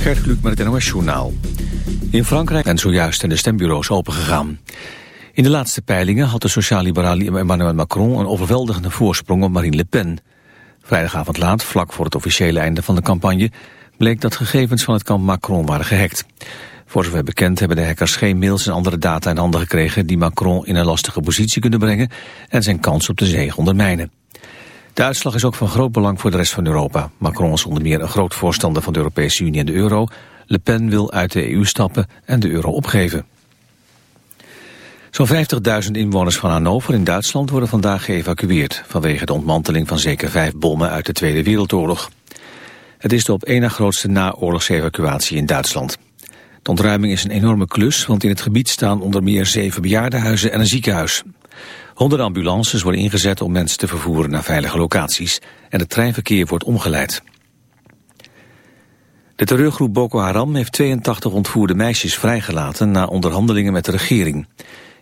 Gert Kluk met het NOS Journaal. In Frankrijk zijn zojuist de stembureaus opengegaan. In de laatste peilingen had de sociaal-liberaal Emmanuel Macron... een overweldigende voorsprong op Marine Le Pen. Vrijdagavond laat, vlak voor het officiële einde van de campagne... bleek dat gegevens van het kamp Macron waren gehackt. Voor zover bekend hebben de hackers geen mails en andere data in handen gekregen... die Macron in een lastige positie kunnen brengen... en zijn kans op de zege ondermijnen. De is ook van groot belang voor de rest van Europa. Macron is onder meer een groot voorstander van de Europese Unie en de euro. Le Pen wil uit de EU stappen en de euro opgeven. Zo'n 50.000 inwoners van Hannover in Duitsland worden vandaag geëvacueerd... vanwege de ontmanteling van zeker vijf bommen uit de Tweede Wereldoorlog. Het is de op één na grootste naoorlogsevacuatie in Duitsland. De ontruiming is een enorme klus, want in het gebied staan onder meer zeven bejaardenhuizen en een ziekenhuis. Honderden ambulances worden ingezet om mensen te vervoeren naar veilige locaties en het treinverkeer wordt omgeleid. De terreurgroep Boko Haram heeft 82 ontvoerde meisjes vrijgelaten na onderhandelingen met de regering.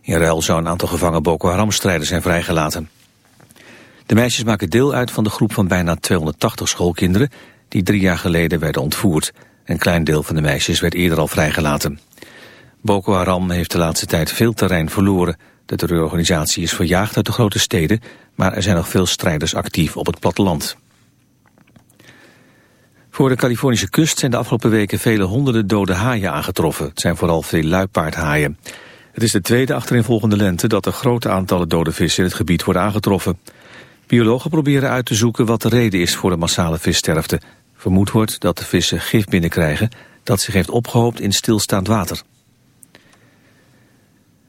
In ruil zou een aantal gevangen Boko Haram-strijders zijn vrijgelaten. De meisjes maken deel uit van de groep van bijna 280 schoolkinderen die drie jaar geleden werden ontvoerd. Een klein deel van de meisjes werd eerder al vrijgelaten. Boko Haram heeft de laatste tijd veel terrein verloren. De terreurorganisatie is verjaagd uit de grote steden, maar er zijn nog veel strijders actief op het platteland. Voor de Californische kust zijn de afgelopen weken vele honderden dode haaien aangetroffen. Het zijn vooral veel luipaardhaaien. Het is de tweede achtereenvolgende lente dat er grote aantallen dode vissen in het gebied worden aangetroffen. Biologen proberen uit te zoeken wat de reden is voor de massale vissterfte. Vermoed wordt dat de vissen gif binnenkrijgen dat zich heeft opgehoopt in stilstaand water.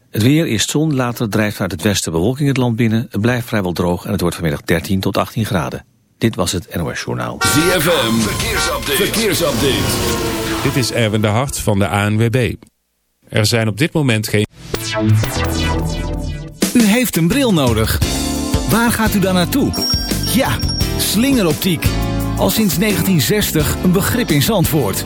Het weer is zon, later drijft uit het westen bewolking het land binnen. Het blijft vrijwel droog en het wordt vanmiddag 13 tot 18 graden. Dit was het NOS Journaal. ZFM, verkeersupdate. verkeersupdate. Dit is Erwin de Hart van de ANWB. Er zijn op dit moment geen... U heeft een bril nodig. Waar gaat u dan naartoe? Ja, slingeroptiek. Al sinds 1960 een begrip in Zandvoort.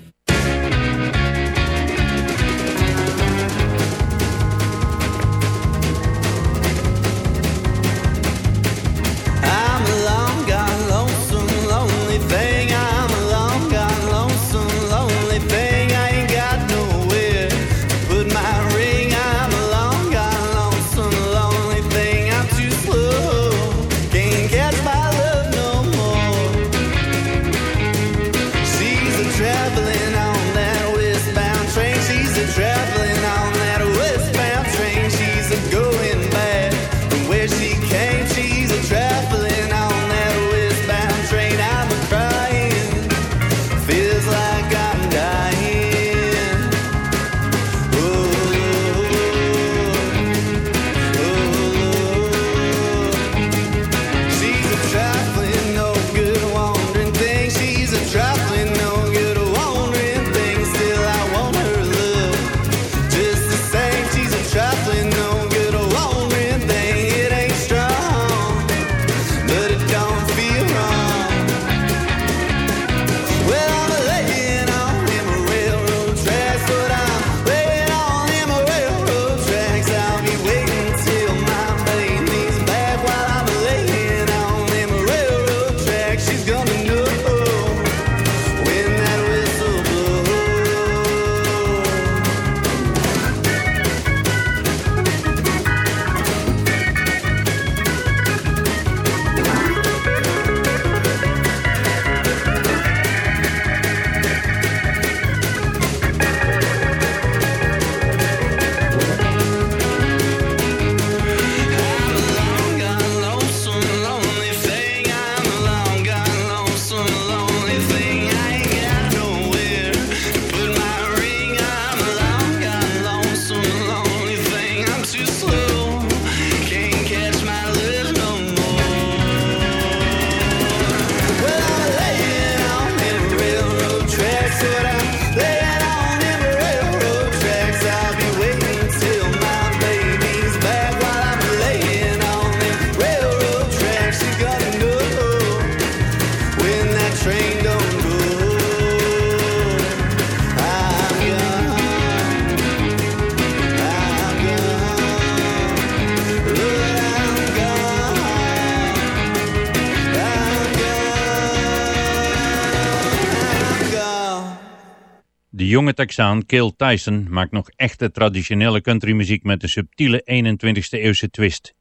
Jonge Texaan Cale Tyson maakt nog echte traditionele countrymuziek met een subtiele 21ste eeuwse twist.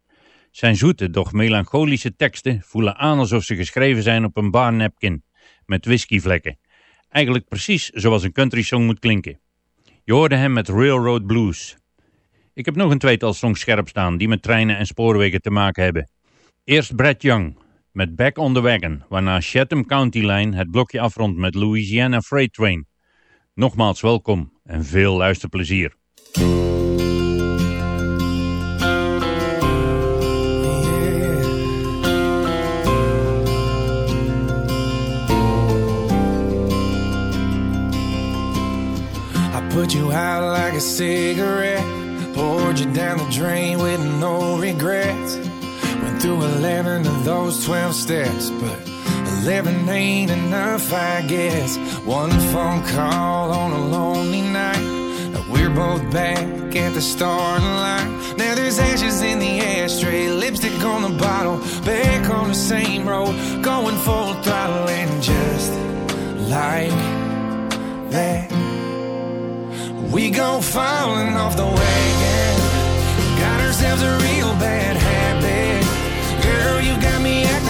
Zijn zoete, doch melancholische teksten voelen aan alsof ze geschreven zijn op een bar napkin, met whiskyvlekken. Eigenlijk precies zoals een country song moet klinken. Je hoorde hem met Railroad Blues. Ik heb nog een tweetal songs scherp staan die met treinen en spoorwegen te maken hebben. Eerst Brad Young met Back on the Wagon, waarna Chatham County Line het blokje afrondt met Louisiana Freight Train. Nogmaals welkom en veel luisterplezier. Put you out like a cigarette, poured you down the drain with no regrets. Went through 11 of those 12 steps, but 11 ain't enough, I guess. One phone call on a lonely night. Now we're both back at the starting line. Now there's ashes in the ashtray, lipstick on the bottle, back on the same road, going full throttle, and just like that. We go falling off the wagon. Got ourselves a real bad habit. Girl, you got me acting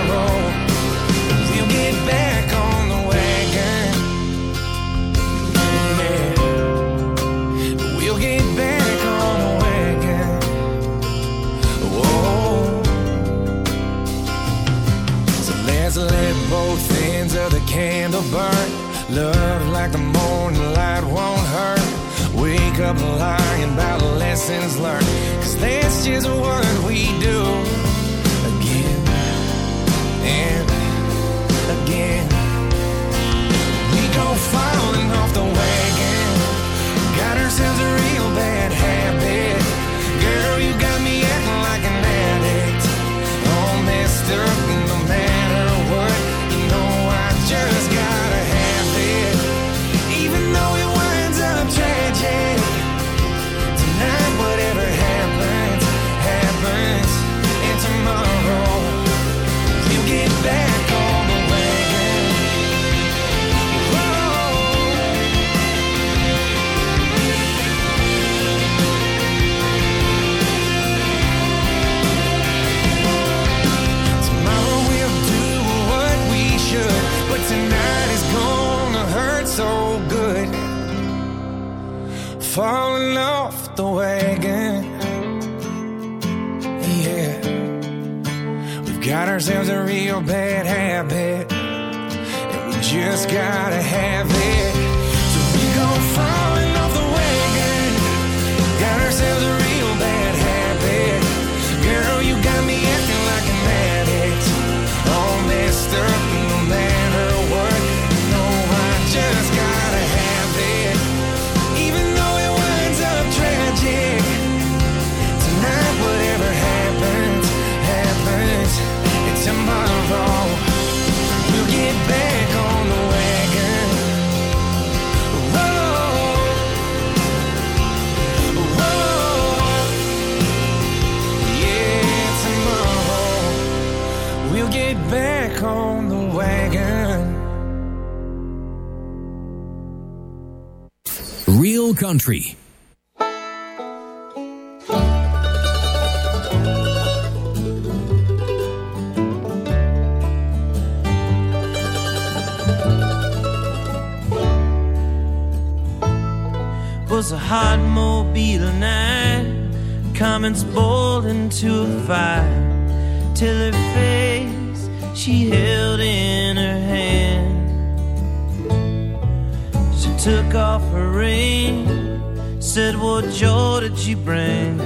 burn. Love like the morning light won't hurt. Wake up lying about lessons learned. Cause that's just what we do. Again and again. We go falling off the wagon. Got ourselves a real bad habit. Girl, you got took off her ring. Said, What joy did you bring?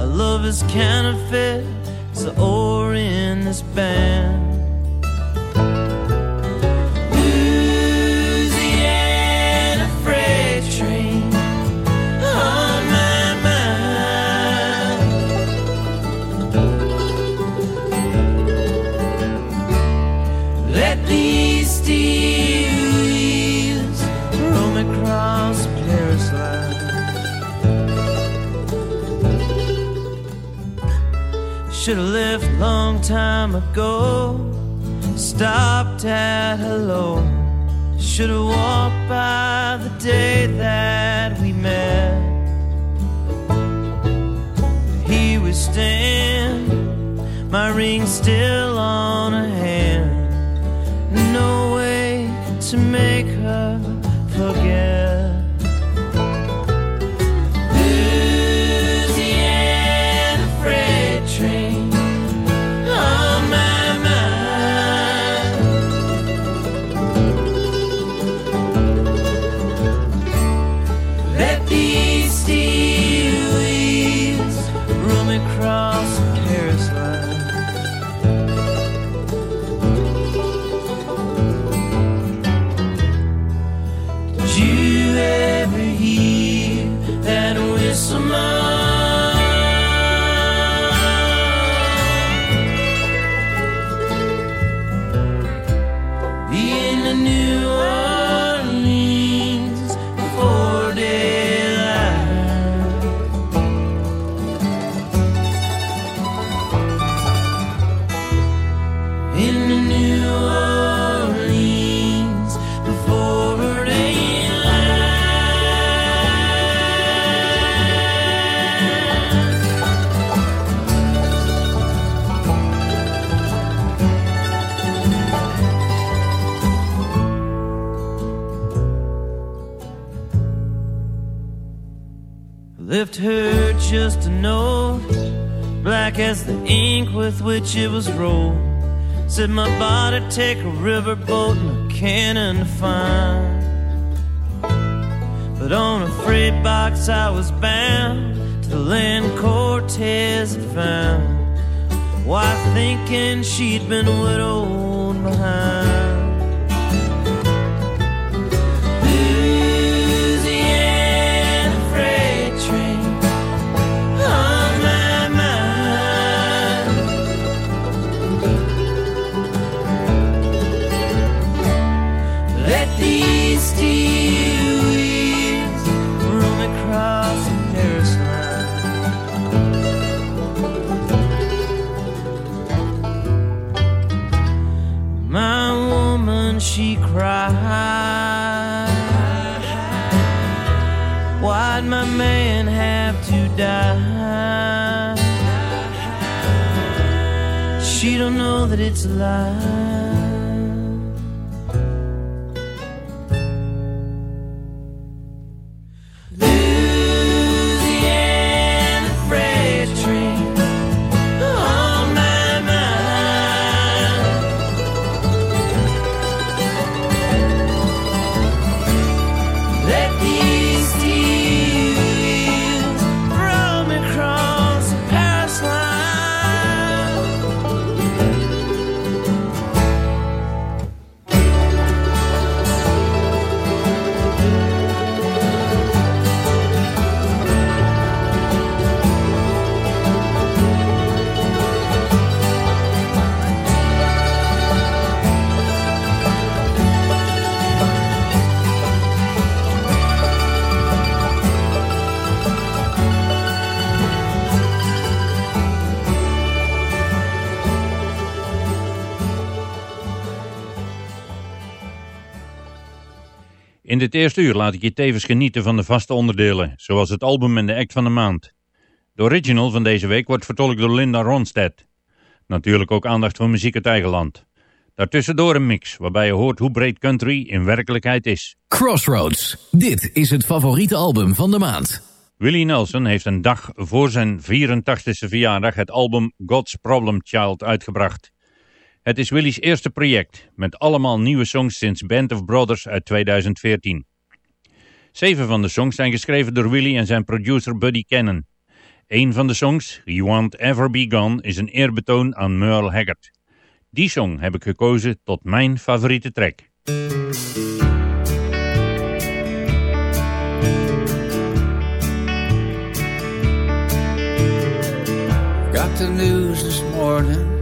A love is counterfeit. The ore in this band. Should have left long time ago. Stopped at hello. Should have walked by the day that we met. Here we stand, my ring still on her hand. No way to make her forget. Which it was rolled. Said my body take a riverboat and a cannon to find. But on a freight box I was bound to the land Cortez had found. Why thinking she'd been widowed behind. Die? She don't know that it's a lie. Dit eerste uur laat ik je tevens genieten van de vaste onderdelen, zoals het album en de act van de maand. De original van deze week wordt vertolkt door Linda Ronstadt. Natuurlijk ook aandacht voor muziek uit eigen land. Daartussendoor een mix, waarbij je hoort hoe breed country in werkelijkheid is. Crossroads. Dit is het favoriete album van de maand. Willie Nelson heeft een dag voor zijn 84e verjaardag het album God's Problem Child uitgebracht. Het is Willie's eerste project, met allemaal nieuwe songs sinds Band of Brothers uit 2014. Zeven van de songs zijn geschreven door Willie en zijn producer Buddy Cannon. Een van de songs, You Won't Ever Be Gone, is een eerbetoon aan Merle Haggard. Die song heb ik gekozen tot mijn favoriete track. Got the news this morning.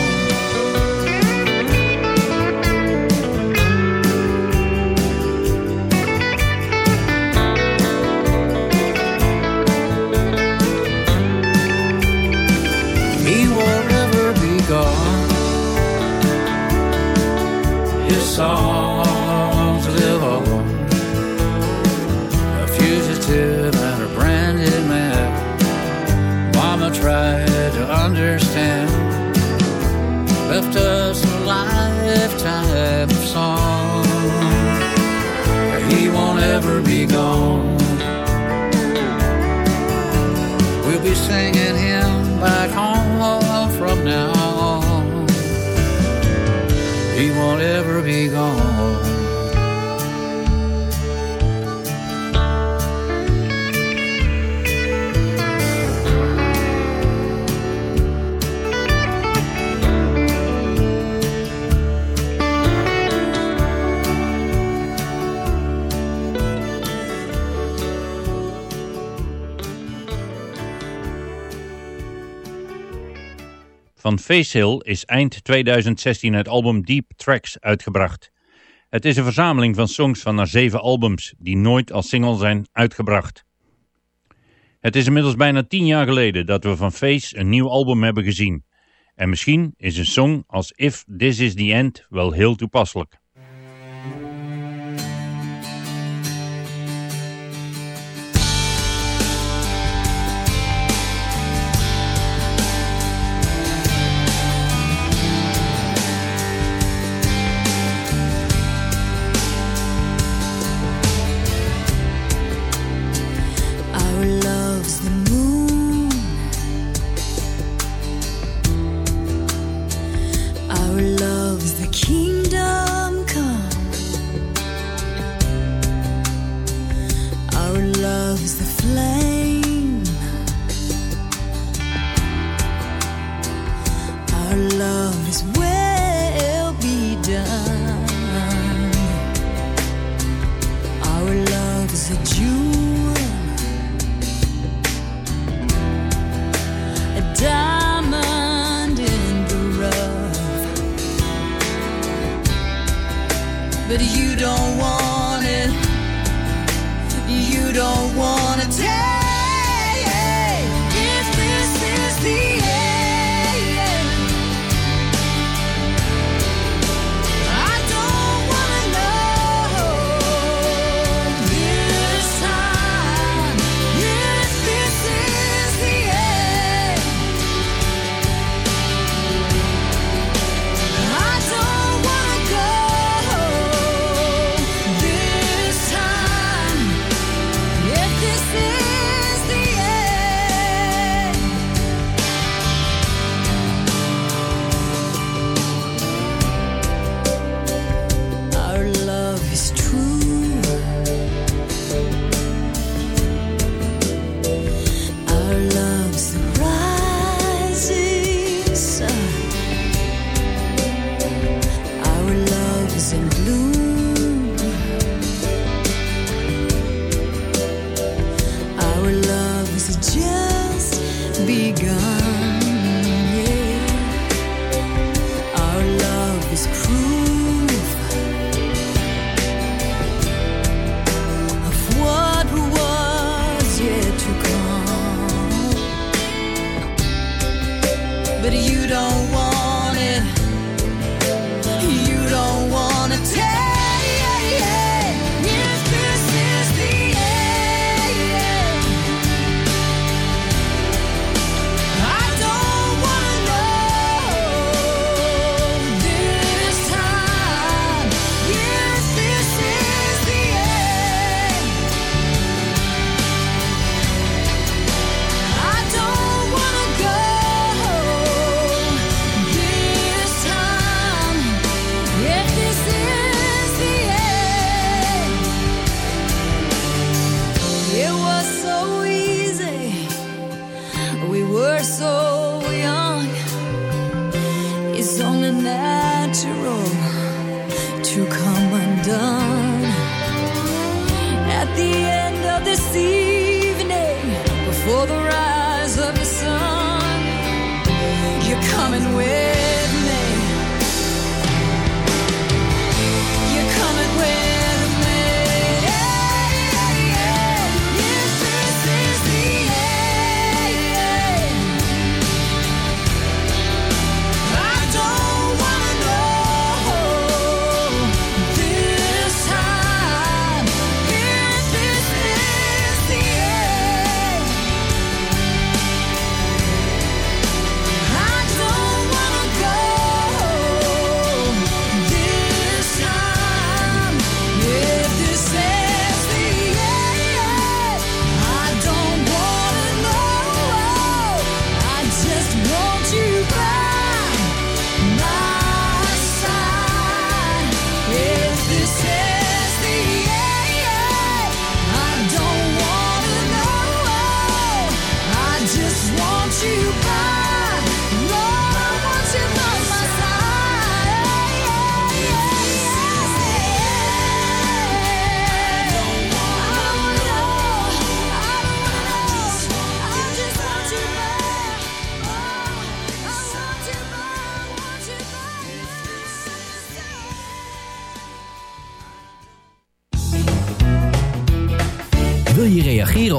His songs live on. A fugitive and a branded man. Mama tried to understand. Left us a lifetime of song. Won't ever be gone. Van Facehill is eind 2016 het album Deep Tracks uitgebracht. Het is een verzameling van songs van haar zeven albums die nooit als single zijn uitgebracht. Het is inmiddels bijna tien jaar geleden dat we van Face een nieuw album hebben gezien. En misschien is een song als If This Is The End wel heel toepasselijk.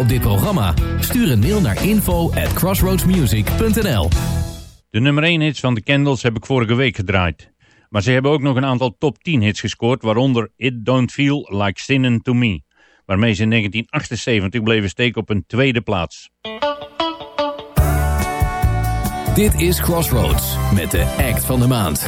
op dit programma? Stuur een mail naar info at crossroadsmusic.nl De nummer 1 hits van de Candles heb ik vorige week gedraaid. Maar ze hebben ook nog een aantal top 10 hits gescoord, waaronder It Don't Feel Like Sinning To Me, waarmee ze in 1978 bleven steken op een tweede plaats. Dit is Crossroads met de act van de maand.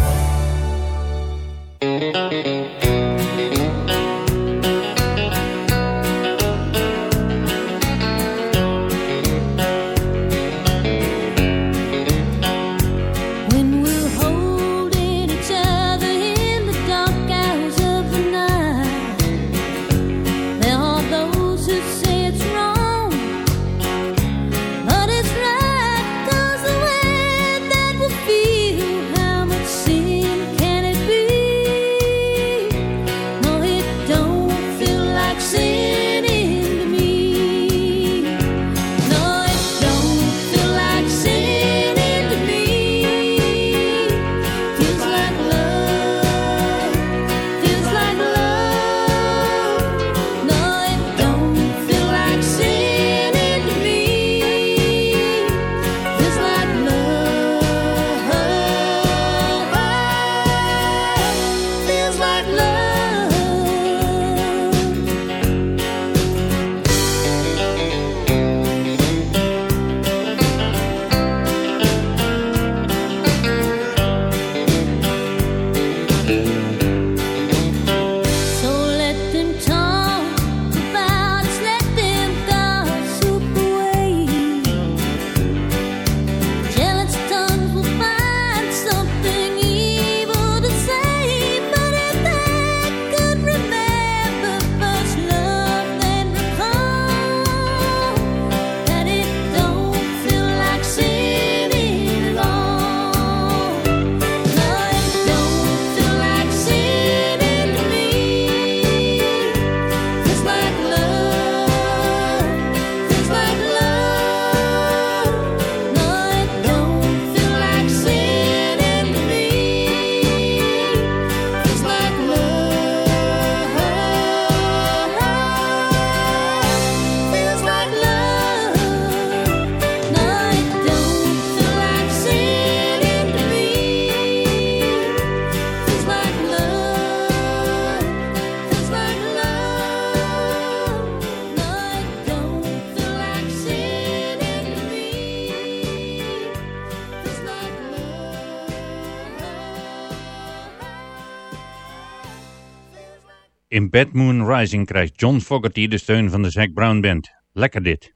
Bad Moon Rising krijgt John Fogerty de steun van de Zac Brown Band. Lekker dit.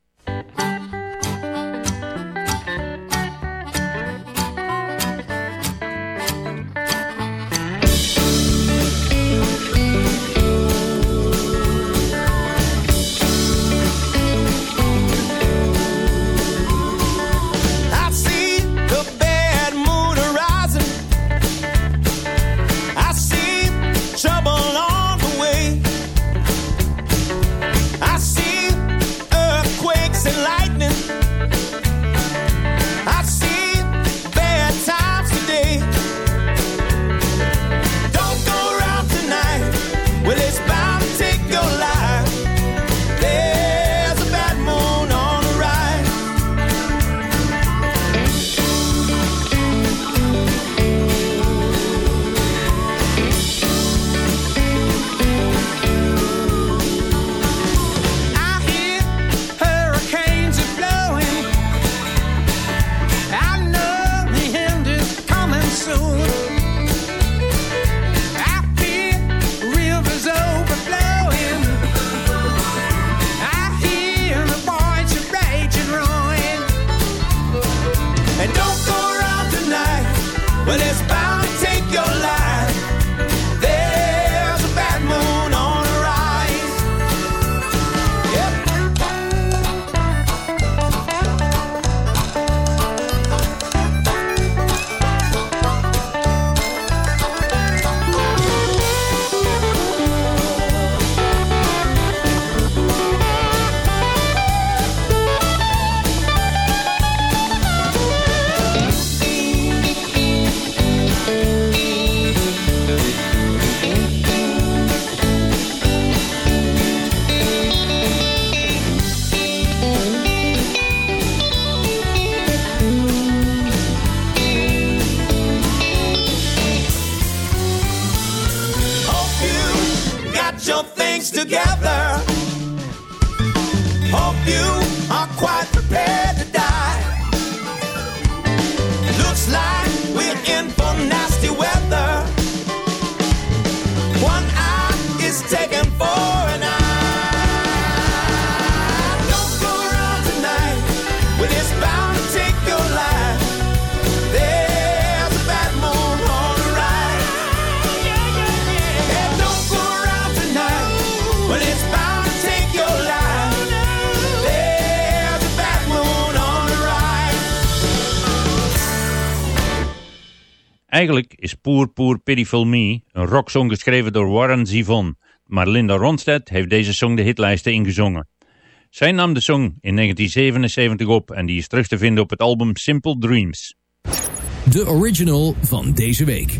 your things together. Hope you Eigenlijk is Poor Poor Pitiful Me een rocksong geschreven door Warren Zevon, maar Linda Ronstedt heeft deze song de hitlijsten ingezongen. Zij nam de song in 1977 op en die is terug te vinden op het album Simple Dreams. De original van deze week.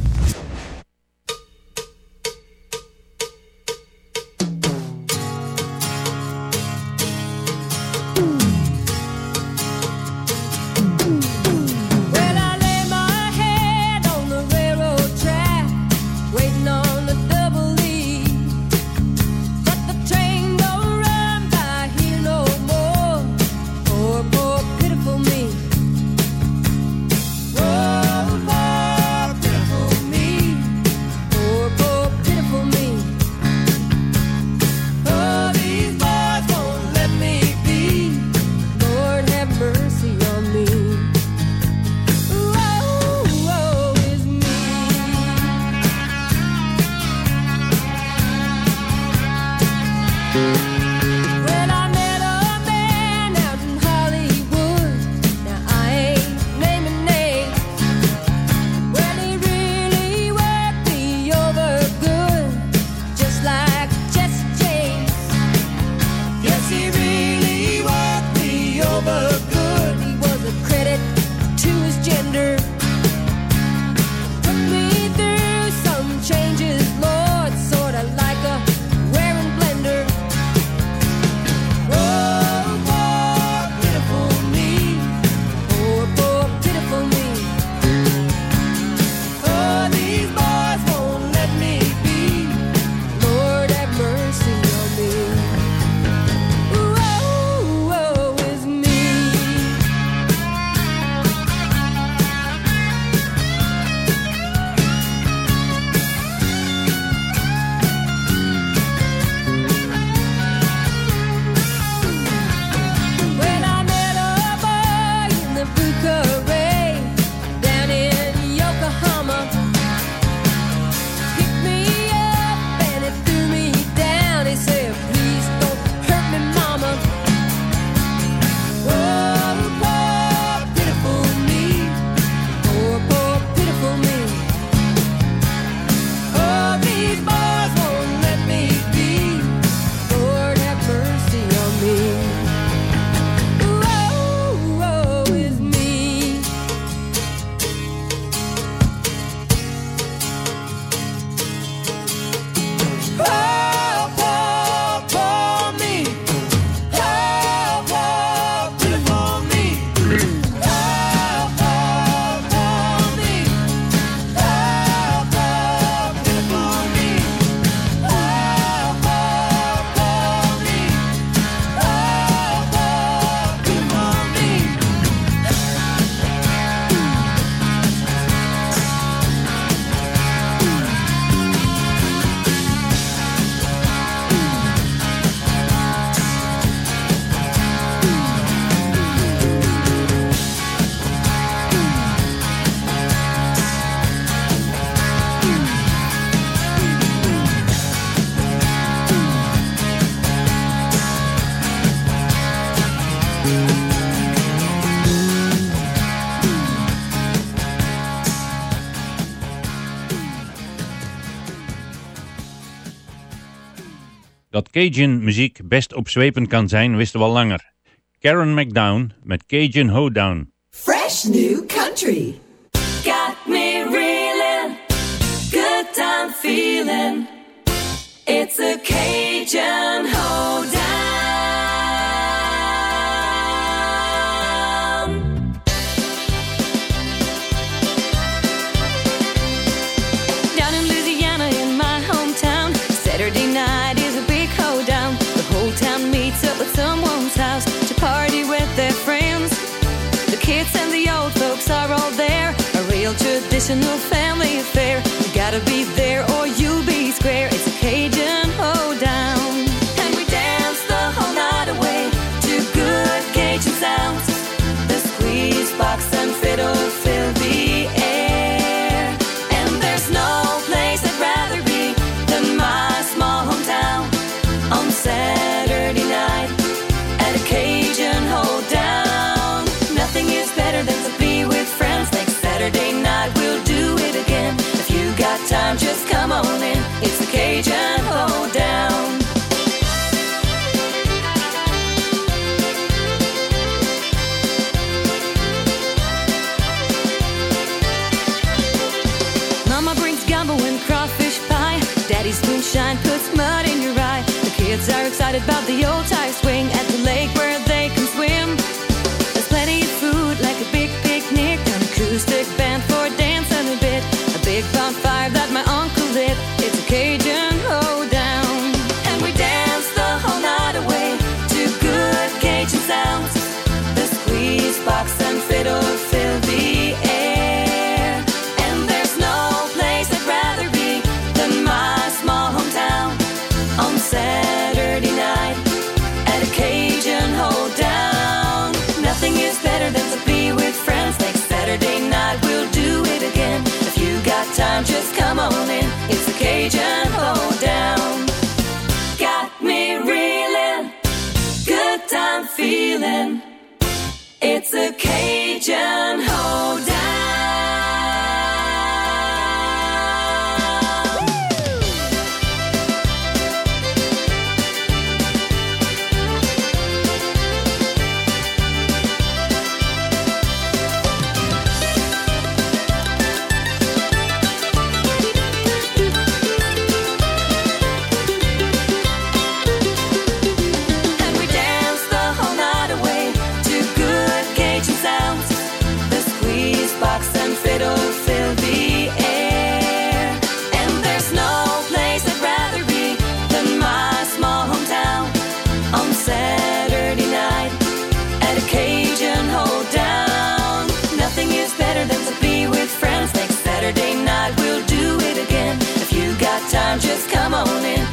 Cajun muziek best opzwepend kan zijn, wisten we al langer. Karen McDown met Cajun Hoedown. Fresh new country. Got me reeling. Good time feeling. It's a Cajun hoedown. Traditional family affair. You gotta be there or Mama brings gumbo and crawfish pie. Daddy's moonshine puts mud in your eye. The kids are excited about the old tie swing Cajun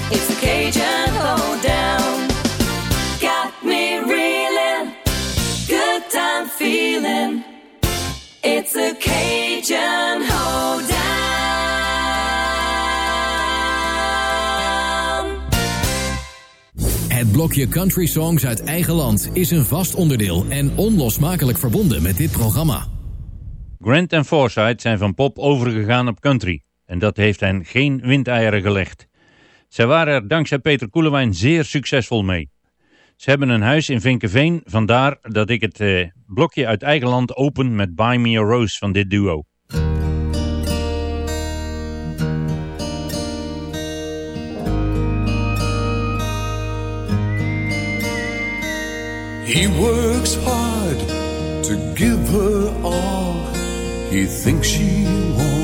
It's the Cajun hoedown. Got me reeling, good time feeling. It's a Cajun hoedown. Het blokje Country Songs uit eigen land is een vast onderdeel en onlosmakelijk verbonden met dit programma. Grant en Forsyth zijn van pop overgegaan op country. En dat heeft hen geen windeieren gelegd. Zij waren er dankzij Peter Koelewijn zeer succesvol mee. Ze hebben een huis in Vinkenveen, vandaar dat ik het eh, blokje uit eigen land open met Buy Me a Rose van dit duo. He works hard to give her all he thinks she.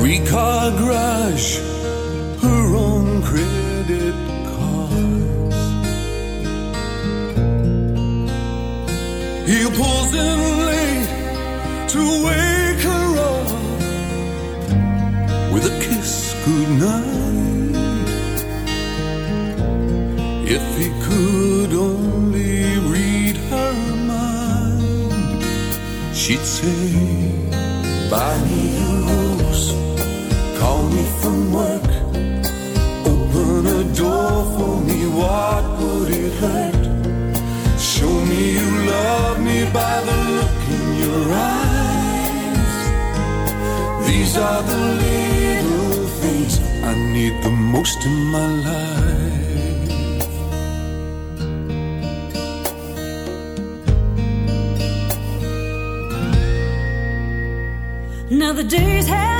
Three car garage, her own credit cards. He pulls in late to wake her up with a kiss goodnight. If he could only read her mind, she'd say, Buy most in my life. Now the days have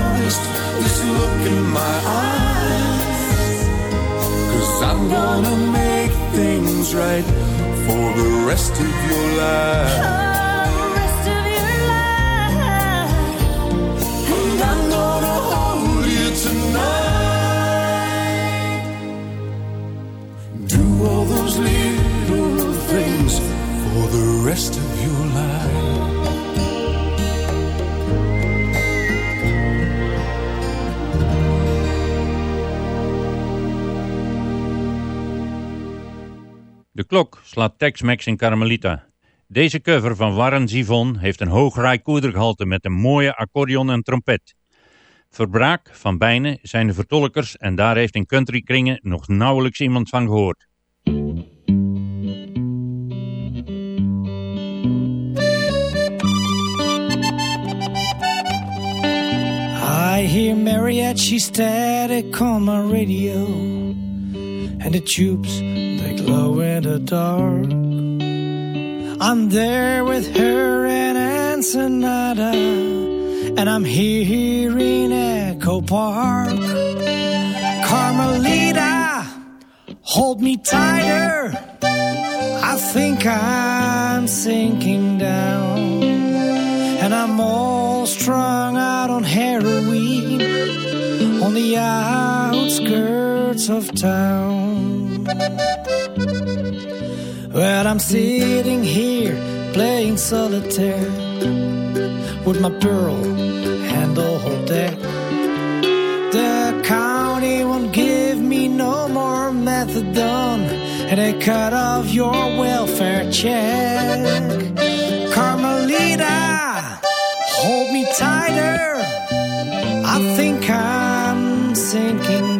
noticed this look in my eyes. Cause I'm gonna make things right for the rest of your life. And I'm gonna hold you tonight. Do all those little things for the rest of klok slaat Tex-Mex in Carmelita. Deze cover van Warren Zivon heeft een hoog rijkoedergehalte met een mooie accordeon en trompet. Verbraak van Bijnen zijn de vertolkers en daar heeft in countrykringen nog nauwelijks iemand van gehoord. I hear mariachi static on my radio, and the tubes they glow in the dark. I'm there with her and Ensenada, and I'm here hearing Echo Park. Carmelita, hold me tighter. I think I'm sinking down, and I'm all strung out on heroin on the outskirts of town. Well, I'm sitting here playing solitaire with my pearl handle deck. The county won't give me no more methadone, and they cut off your welfare check. Sinking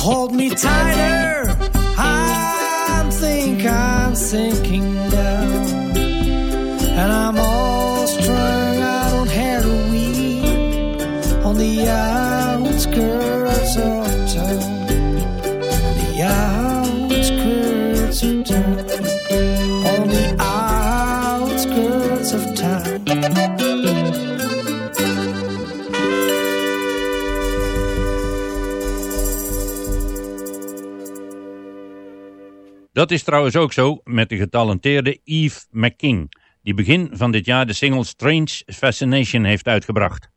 Hold me tighter. Dat is trouwens ook zo met de getalenteerde Eve McKing, die begin van dit jaar de single Strange Fascination heeft uitgebracht.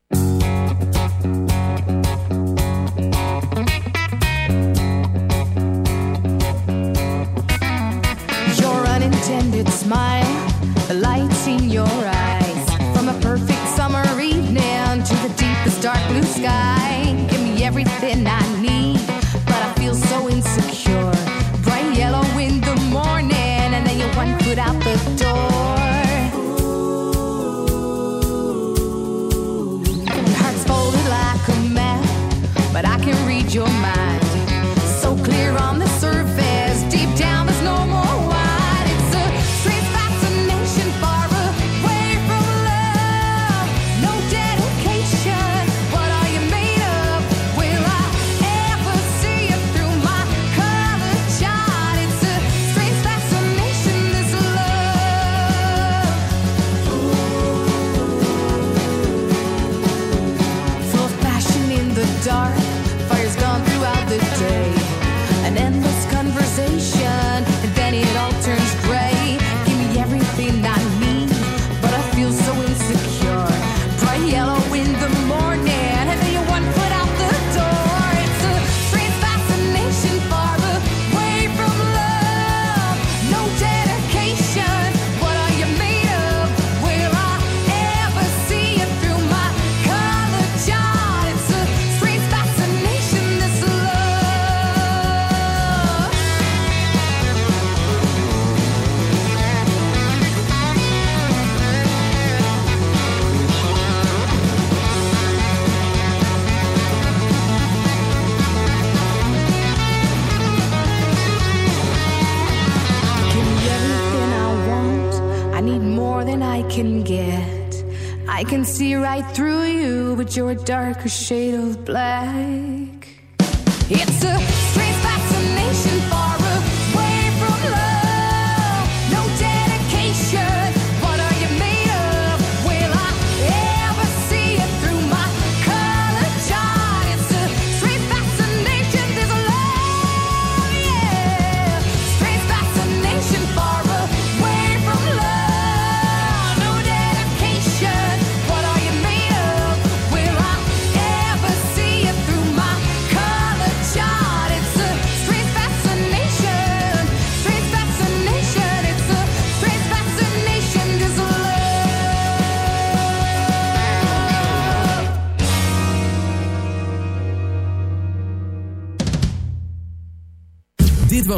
darker shade of black.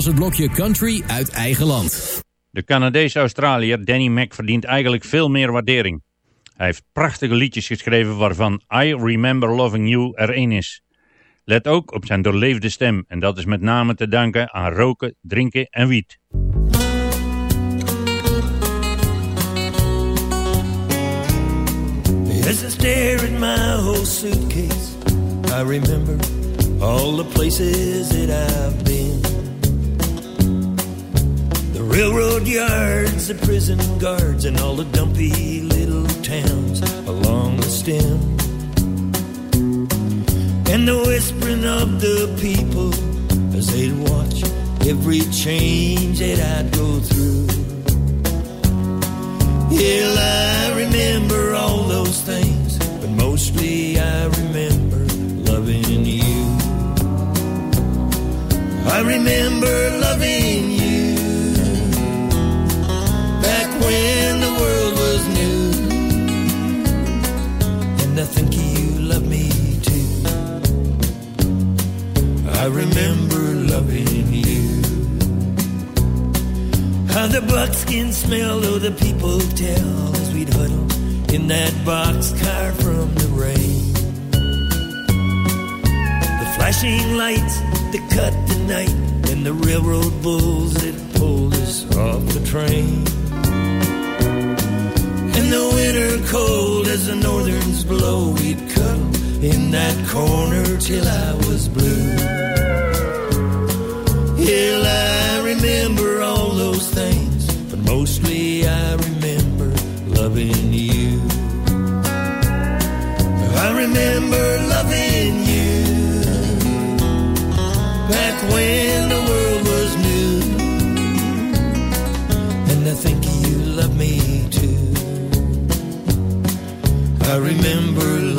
het blokje country uit eigen land. De Canadese Australiër Danny Mac verdient eigenlijk veel meer waardering. Hij heeft prachtige liedjes geschreven waarvan I Remember Loving You er één is. Let ook op zijn doorleefde stem en dat is met name te danken aan roken, drinken en wiet. My whole suitcase I remember all the places been Railroad yards, the prison guards, and all the dumpy little towns along the stem. And the whispering of the people as they'd watch every change that I'd go through. Yeah, I remember all those things, but mostly I remember loving you. I remember loving I remember loving you. How the buckskin smelled, oh, the people tell as we'd huddle in that boxcar from the rain. The flashing lights that cut the night, and the railroad bulls that pulled us off the train. And the winter cold as the northerns blow, we'd cuddle in that corner till I was blue. Hell, I remember all those things, but mostly I remember loving you. I remember loving you back when the world was new, and I think you love me too. I remember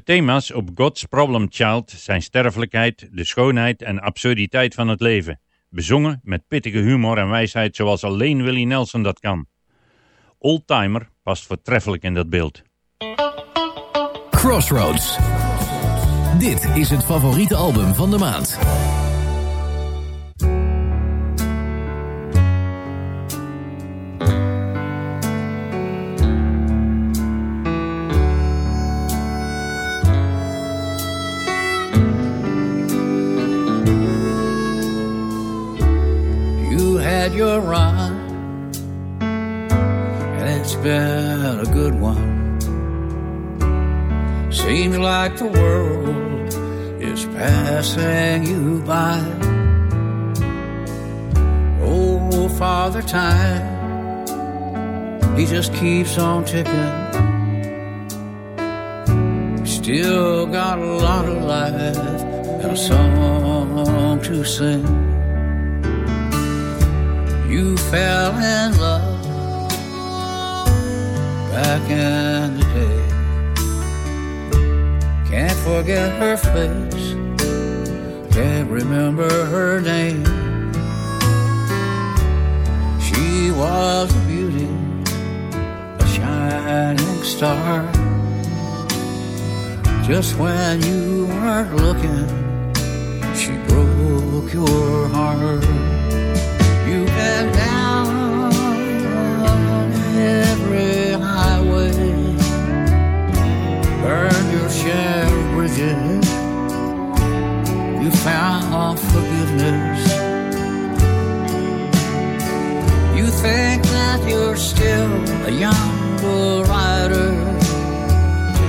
De thema's op God's Problem Child zijn sterfelijkheid, de schoonheid en absurditeit van het leven. Bezongen met pittige humor en wijsheid zoals alleen Willie Nelson dat kan. Oldtimer past voortreffelijk in dat beeld. Crossroads. Dit is het favoriete album van de maand. Been a good one. Seems like the world is passing you by. Oh, Father Time, he just keeps on ticking. Still got a lot of life and a song to sing. You fell in love back in the day. Can't forget her face, can't remember her name. She was a beauty, a shining star. Just when you weren't looking, she broke your heart. You've been Found forgiveness. You think that you're still a young bull rider.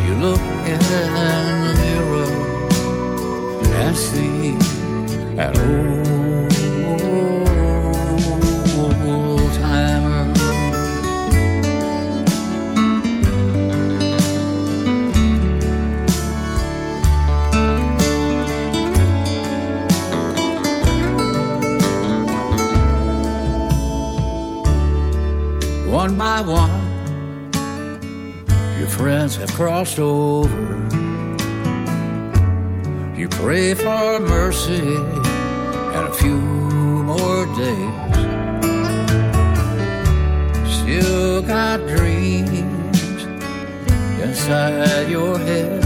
You look in the mirror and see that old one. Your friends have crossed over. You pray for mercy and a few more days. Still got dreams inside your head.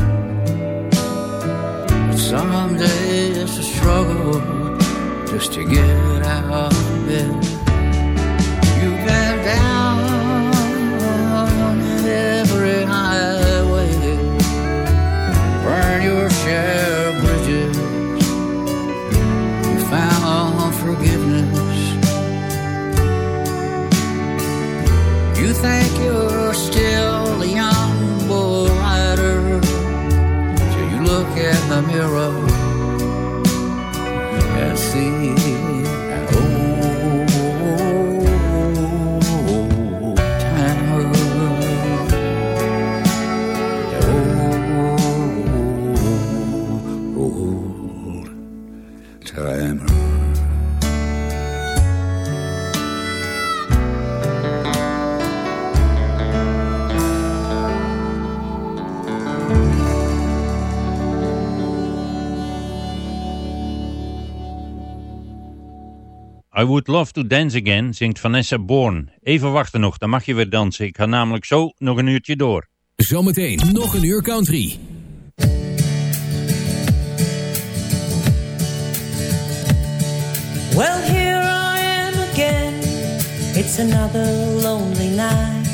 But some days it's a struggle just to get out of bed. Share bridges. You found forgiveness. You think you're still a young bull rider till you look in the mirror I Would Love to Dance Again zingt Vanessa Bourne. Even wachten nog, dan mag je weer dansen. Ik ga namelijk zo nog een uurtje door. Zometeen nog een uur country. Well, here I am again. It's another lonely night.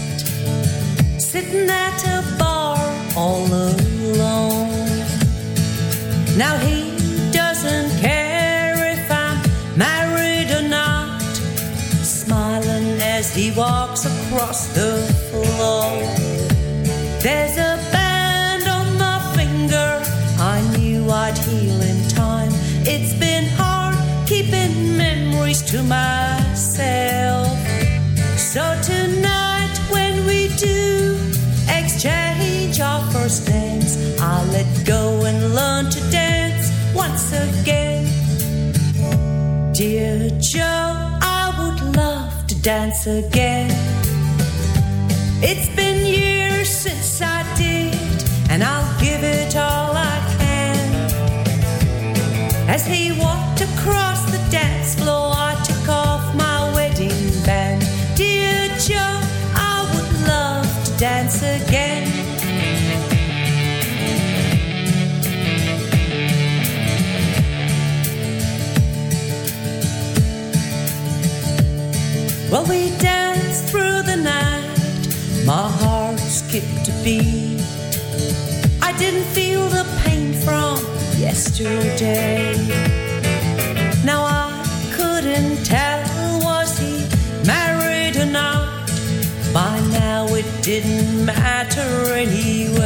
Sitting at a bar all alone. Now he Walks across the floor. There's a band on my finger. I knew I'd heal in time. It's been hard keeping memories to myself. So tonight, when we do exchange our first names, I'll let go and learn to dance once again. Dear Joe, dance again. It's been years since I did, and I'll give it all I can. As he walked across the dance floor, Well, we danced through the night. My heart skipped a beat. I didn't feel the pain from yesterday. Now I couldn't tell was he married or not. By now it didn't matter anyway.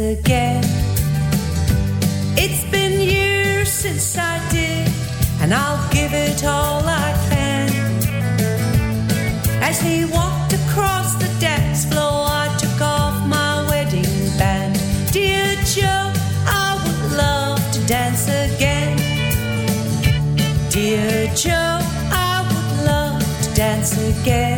Again. It's been years since I did, and I'll give it all I can. As he walked across the dance floor, I took off my wedding band. Dear Joe, I would love to dance again. Dear Joe, I would love to dance again.